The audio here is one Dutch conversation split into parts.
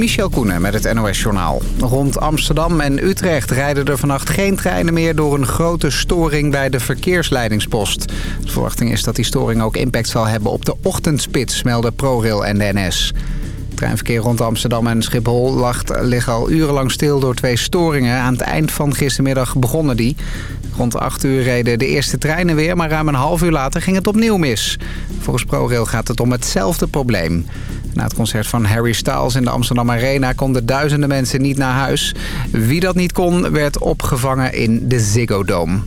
Michel Koenen met het NOS-journaal. Rond Amsterdam en Utrecht rijden er vannacht geen treinen meer... door een grote storing bij de verkeersleidingspost. De verwachting is dat die storing ook impact zal hebben op de ochtendspits... melden ProRail en de NS. Treinverkeer rond Amsterdam en Schiphol lag, al urenlang stil door twee storingen. Aan het eind van gistermiddag begonnen die. Rond 8 uur reden de eerste treinen weer, maar ruim een half uur later ging het opnieuw mis. Volgens ProRail gaat het om hetzelfde probleem. Na het concert van Harry Styles in de Amsterdam Arena konden duizenden mensen niet naar huis. Wie dat niet kon, werd opgevangen in de Ziggo Dome.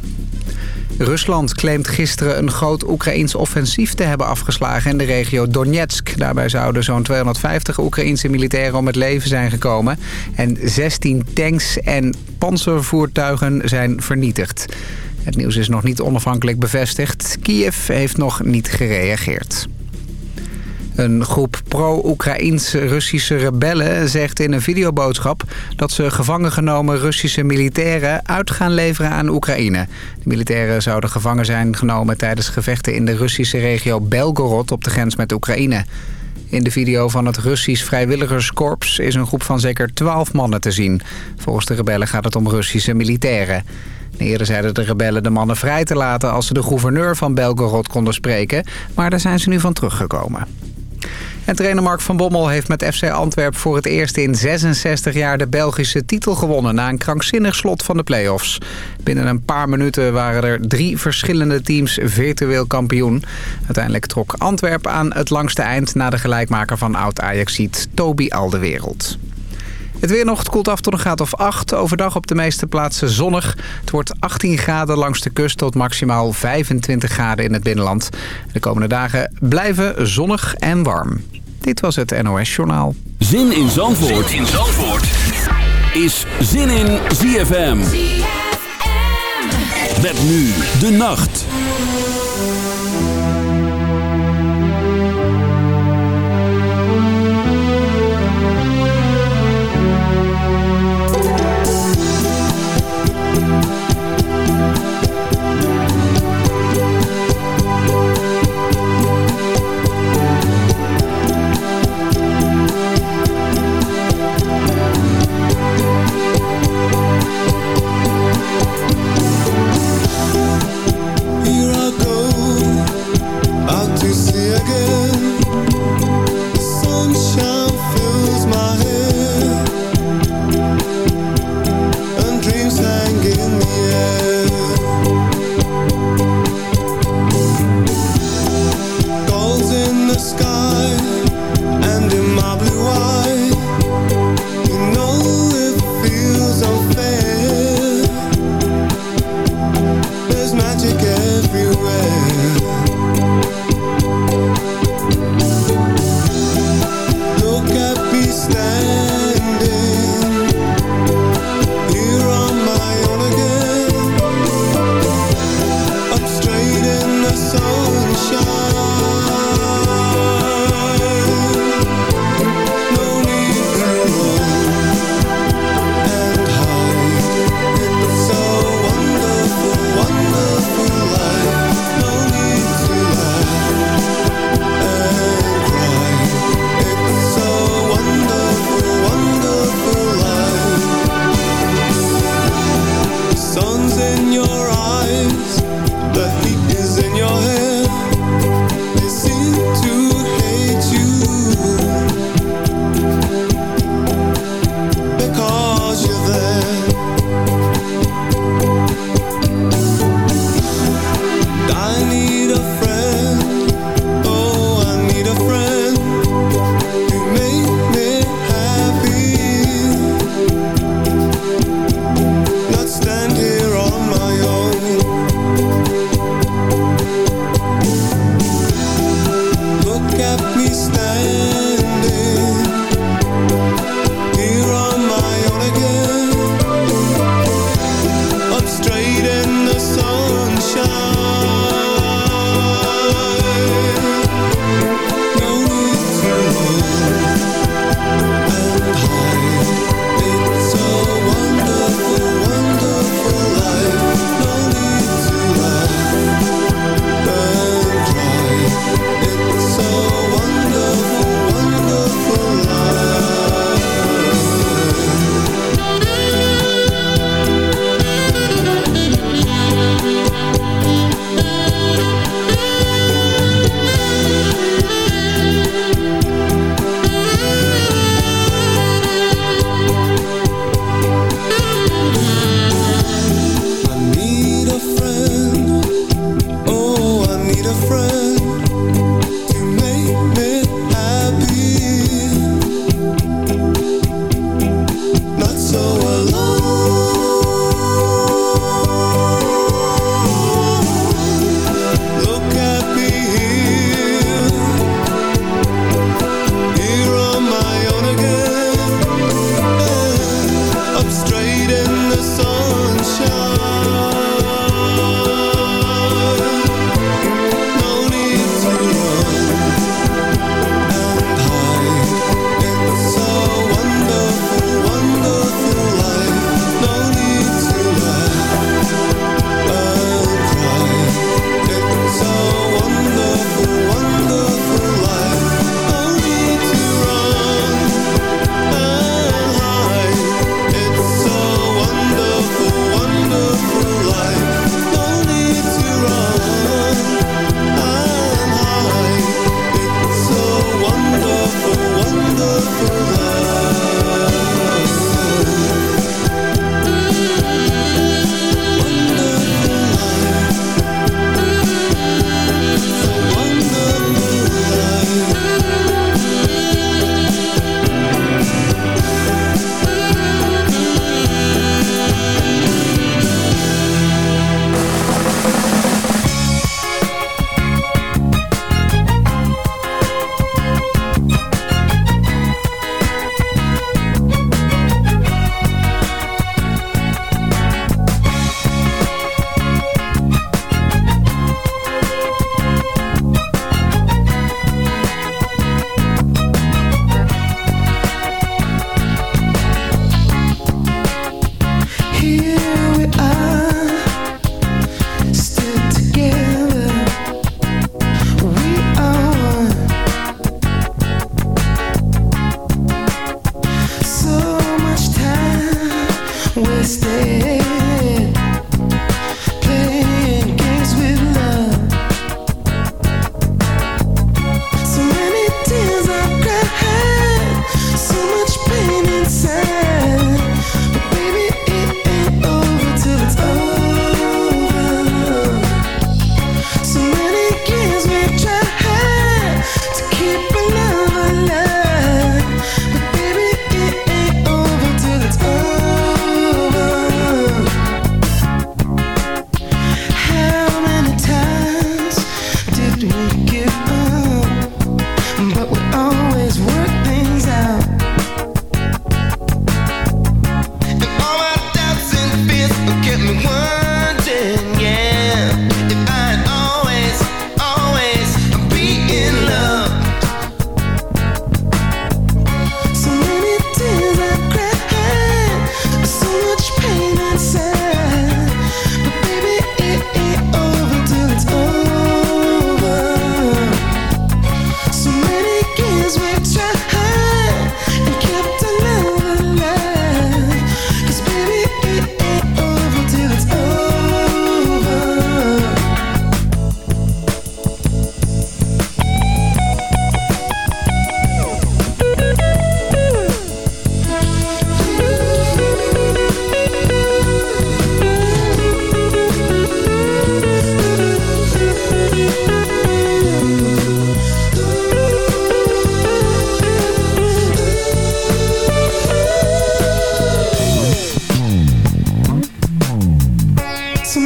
Rusland claimt gisteren een groot Oekraïns offensief te hebben afgeslagen in de regio Donetsk. Daarbij zouden zo'n 250 Oekraïnse militairen om het leven zijn gekomen. En 16 tanks en panzervoertuigen zijn vernietigd. Het nieuws is nog niet onafhankelijk bevestigd. Kiev heeft nog niet gereageerd. Een groep pro-Oekraïense Russische rebellen zegt in een videoboodschap... dat ze gevangen genomen Russische militairen uit gaan leveren aan Oekraïne. De militairen zouden gevangen zijn genomen tijdens gevechten in de Russische regio Belgorod op de grens met Oekraïne. In de video van het Russisch Vrijwilligerskorps is een groep van zeker 12 mannen te zien. Volgens de rebellen gaat het om Russische militairen. Eerder zeiden de rebellen de mannen vrij te laten als ze de gouverneur van Belgorod konden spreken. Maar daar zijn ze nu van teruggekomen. En trainer Mark van Bommel heeft met FC Antwerp voor het eerst in 66 jaar de Belgische titel gewonnen... na een krankzinnig slot van de play-offs. Binnen een paar minuten waren er drie verschillende teams virtueel kampioen. Uiteindelijk trok Antwerp aan het langste eind... na de gelijkmaker van oud-Ajaxiet Toby Alderwereld. Het weer nog, het koelt af tot een graad of 8. Overdag op de meeste plaatsen zonnig. Het wordt 18 graden langs de kust tot maximaal 25 graden in het binnenland. De komende dagen blijven zonnig en warm. Dit was het NOS Journaal. Zin in Zandvoort, zin in Zandvoort. is Zin in ZFM. ZFM. Met nu de nacht.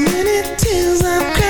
En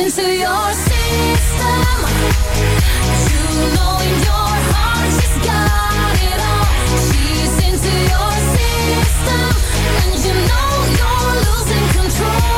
into your system. You know in your heart she's got it all. She's into your system. And you know you're losing control.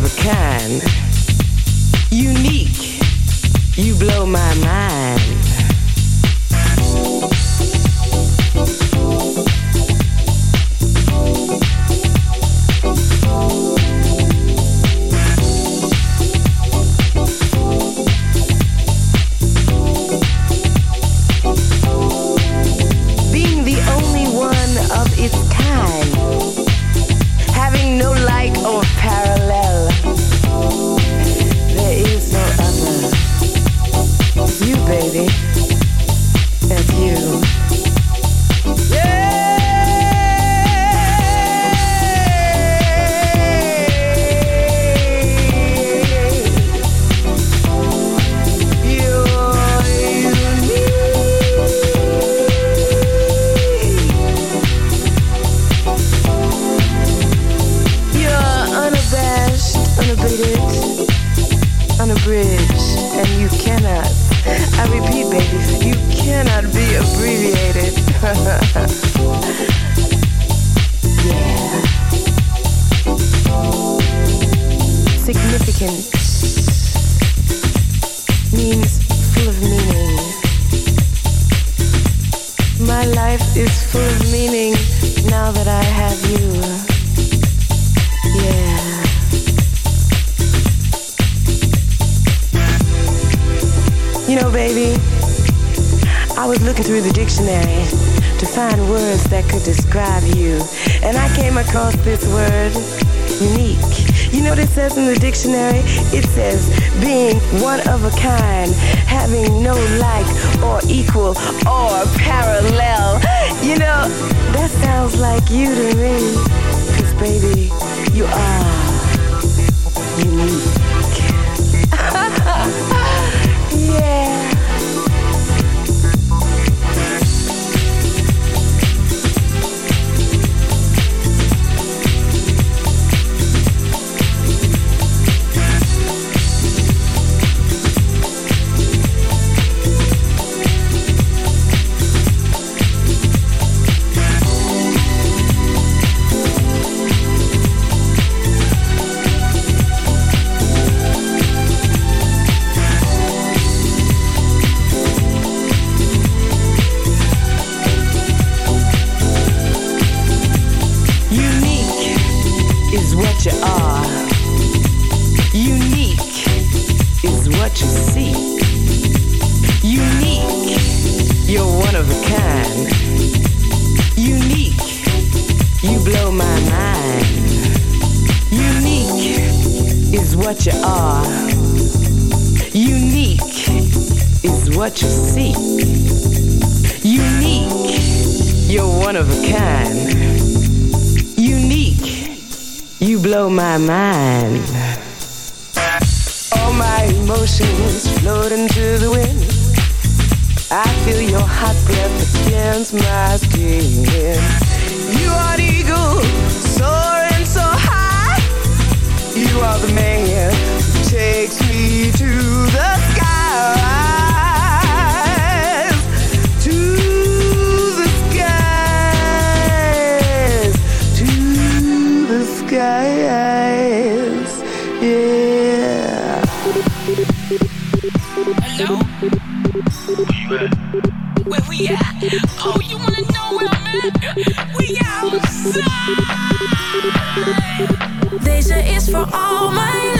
never can. equal or parallel. You know, that sounds like you to me. Cause baby, you are unique. yeah. skies. Yeah. Hello? Where we at? Oh, you wanna know where I'm at? We outside. Deze is voor al mijn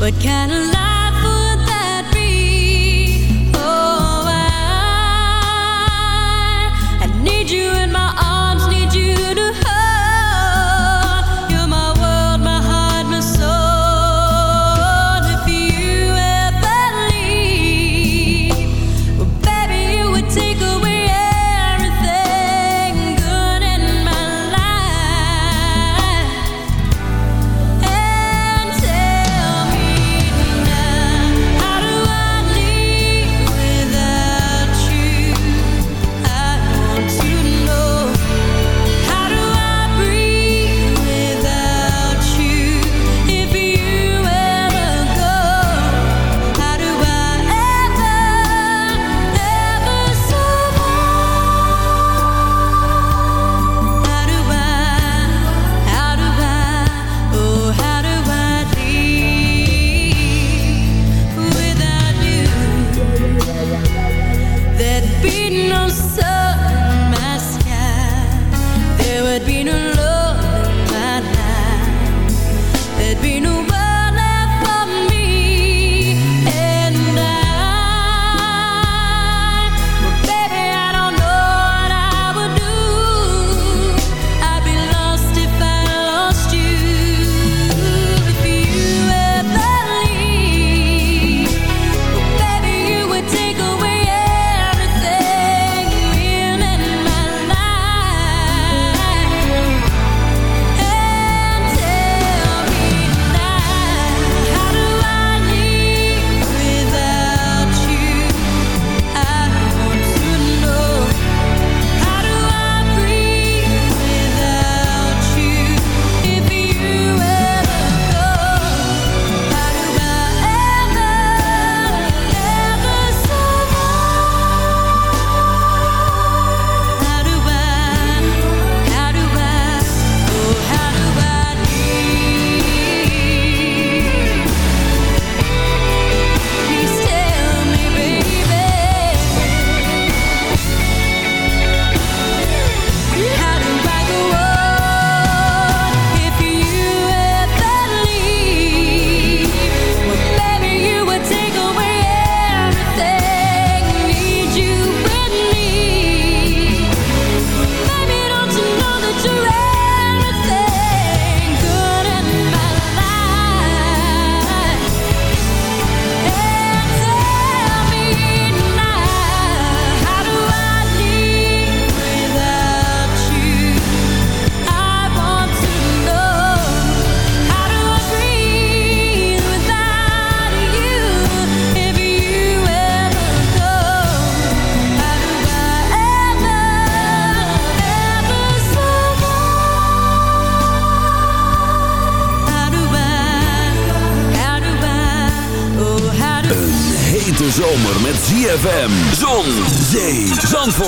What kind of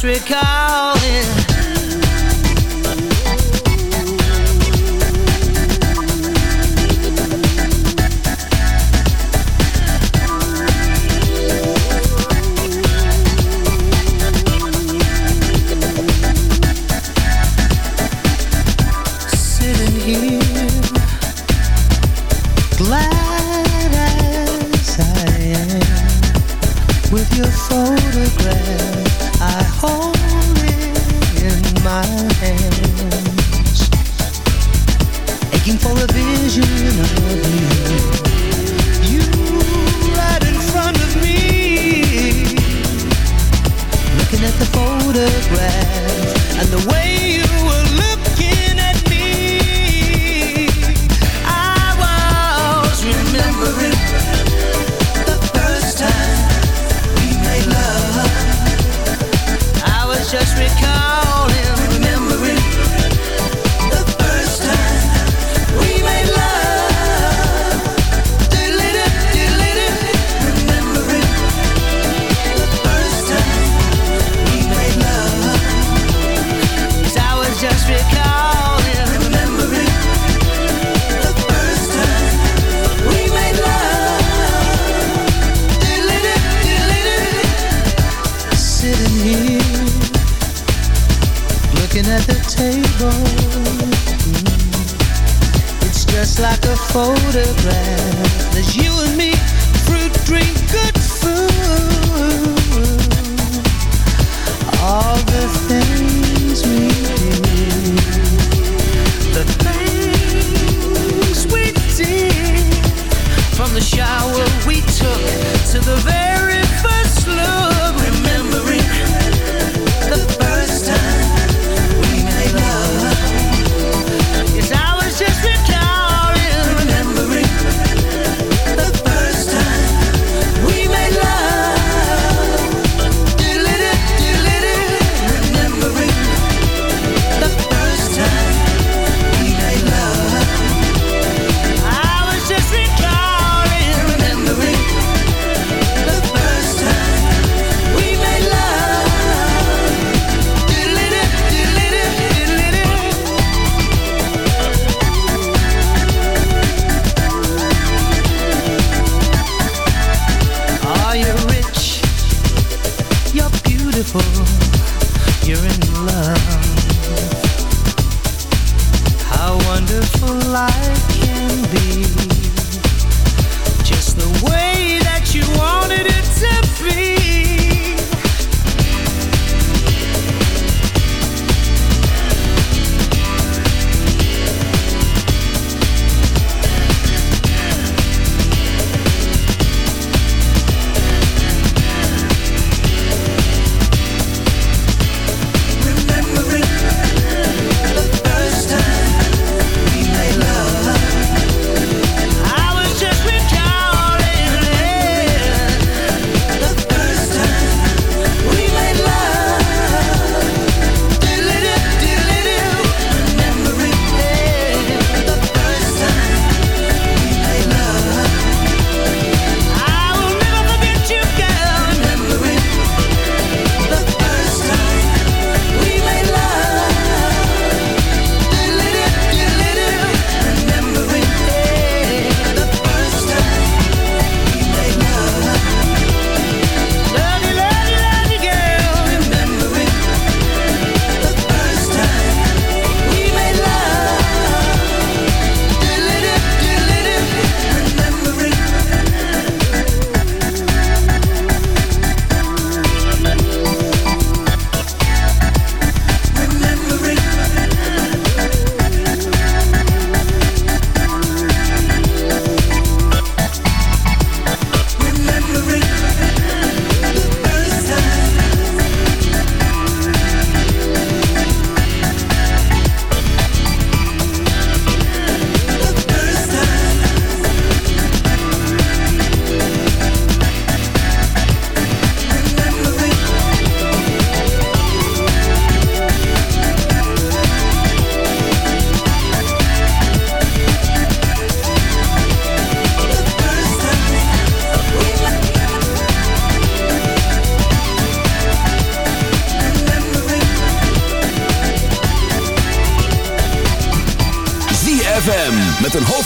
just recall